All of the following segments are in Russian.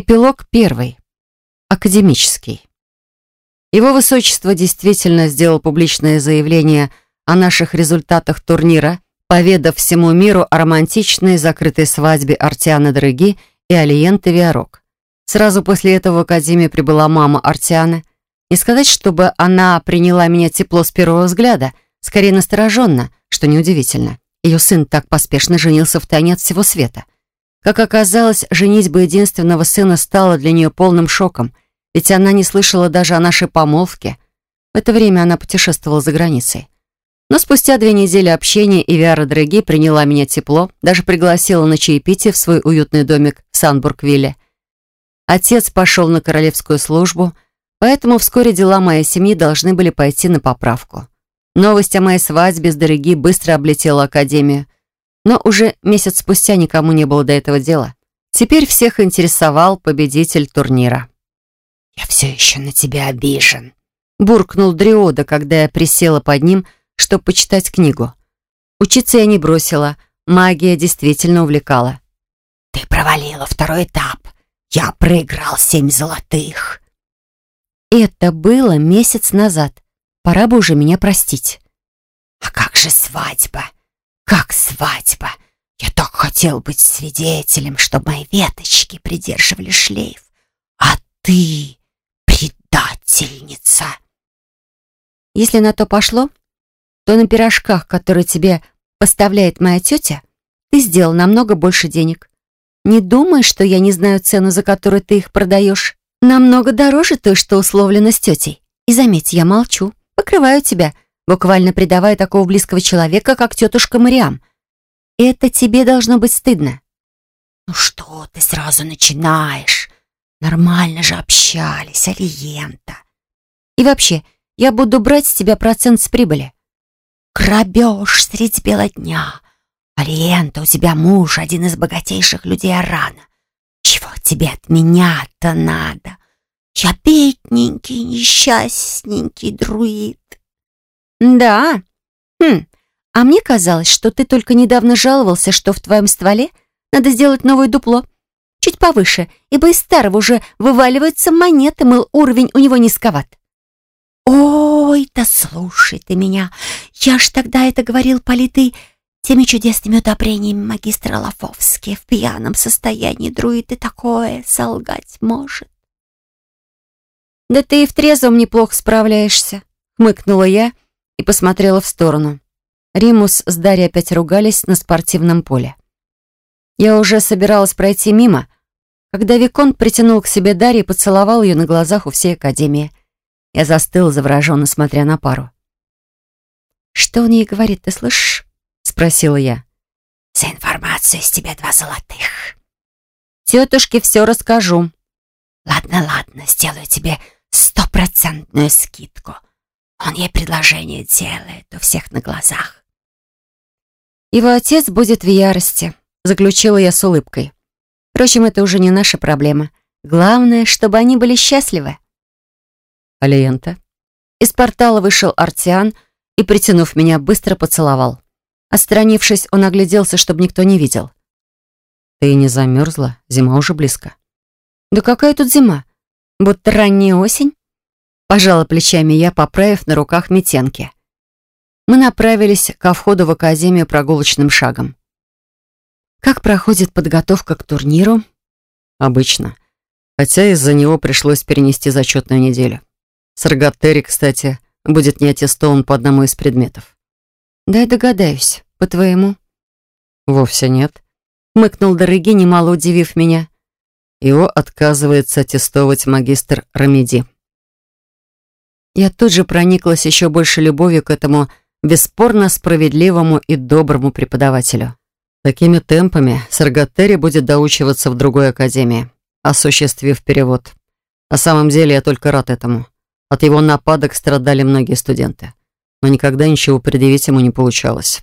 Эпилог первый. Академический. Его Высочество действительно сделал публичное заявление о наших результатах турнира, поведав всему миру о романтичной закрытой свадьбе Артианы Дороги и Алиенты Виарок. Сразу после этого в Академию прибыла мама Артианы. Не сказать, чтобы она приняла меня тепло с первого взгляда, скорее настороженно, что неудивительно. Ее сын так поспешно женился в тайне от всего света. Как оказалось, женитьба единственного сына стала для нее полным шоком — ведь она не слышала даже о нашей помолвке. В это время она путешествовала за границей. Но спустя две недели общения Ивиара Драги приняла меня тепло, даже пригласила на чаепитие в свой уютный домик в Санбургвилле. Отец пошел на королевскую службу, поэтому вскоре дела моей семьи должны были пойти на поправку. Новость о моей свадьбе с Дороги быстро облетела Академию, но уже месяц спустя никому не было до этого дела. Теперь всех интересовал победитель турнира. «Я все еще на тебя обижен», — буркнул Дриода, когда я присела под ним, чтобы почитать книгу. Учиться я не бросила, магия действительно увлекала. «Ты провалила второй этап. Я проиграл семь золотых». Это было месяц назад. Пора бы уже меня простить. «А как же свадьба? Как свадьба? Я так хотел быть свидетелем, чтобы мои веточки придерживали шлейф. А ты...» предательница!» «Если на то пошло, то на пирожках, которые тебе поставляет моя тетя, ты сделал намного больше денег. Не думай, что я не знаю цену, за которую ты их продаешь. Намного дороже той, что условлено с тетей. И заметь, я молчу, покрываю тебя, буквально предавая такого близкого человека, как тетушка Мариам. Это тебе должно быть стыдно». «Ну что ты сразу начинаешь?» Нормально же общались, Алиента. И вообще, я буду брать с тебя процент с прибыли. Грабеж средь бела дня. Алиента, у тебя муж, один из богатейших людей Арана. Чего тебе от меня-то надо? Я бедненький, несчастненький друид. Да? Хм, а мне казалось, что ты только недавно жаловался, что в твоем стволе надо сделать новое дупло чуть повыше, ибо из старого уже вываливаются монеты, мыл, уровень у него низковат. «Ой, да слушай ты меня! Я ж тогда это говорил, политый, теми чудесными удобрениями магистра Лафовски. В пьяном состоянии друид и такое солгать может». «Да ты и в трезвом неплохо справляешься», — хмыкнула я и посмотрела в сторону. Римус с Дарьей опять ругались на спортивном поле. Я уже собиралась пройти мимо, когда Виконт притянул к себе Дарью и поцеловал ее на глазах у всей Академии. Я застыла, завороженно смотря на пару. «Что он ей говорит, ты слышишь?» — спросила я. «За информацию из тебя два золотых». «Тетушке все расскажу». «Ладно, ладно, сделаю тебе стопроцентную скидку. Он ей предложение делает у всех на глазах». «Его отец будет в ярости», заключила я с улыбкой. Впрочем, это уже не наша проблема. Главное, чтобы они были счастливы. Алиента. Из портала вышел Артиан и, притянув меня, быстро поцеловал. Отстранившись, он огляделся, чтобы никто не видел. «Ты не замерзла? Зима уже близко». «Да какая тут зима? Будто ранняя осень?» Пожала плечами я, поправив на руках метенки. Мы направились ко входу в академию прогулочным шагом. Как проходит подготовка к турниру? Обычно. Хотя из-за него пришлось перенести зачетную неделю. Саргаттери, кстати, будет не аттестован по одному из предметов. Да я догадаюсь. По-твоему? Вовсе нет. Мыкнул Дороги, немало удивив меня. Его отказывается аттестовать магистр Рамиди. Я тут же прониклась еще больше любовью к этому бесспорно справедливому и доброму преподавателю. Такими темпами Саргаттери будет доучиваться в другой академии, осуществив перевод. На самом деле я только рад этому. От его нападок страдали многие студенты. Но никогда ничего предъявить ему не получалось.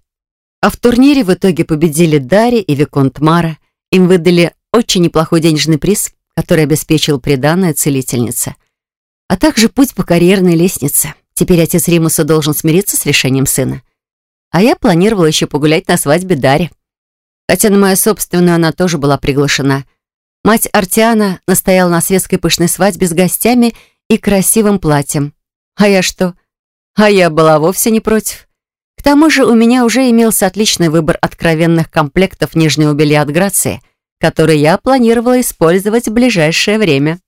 А в турнире в итоге победили Дарья и Виконт Мара. Им выдали очень неплохой денежный приз, который обеспечил приданная целительница. А также путь по карьерной лестнице. Теперь отец Римуса должен смириться с решением сына. А я планировала еще погулять на свадьбе Дарьи. Хотя на мою собственную она тоже была приглашена. Мать Артиана настояла на светской пышной свадьбе с гостями и красивым платьем. А я что? А я была вовсе не против. К тому же у меня уже имелся отличный выбор откровенных комплектов нижнего белья от Грации, который я планировала использовать в ближайшее время.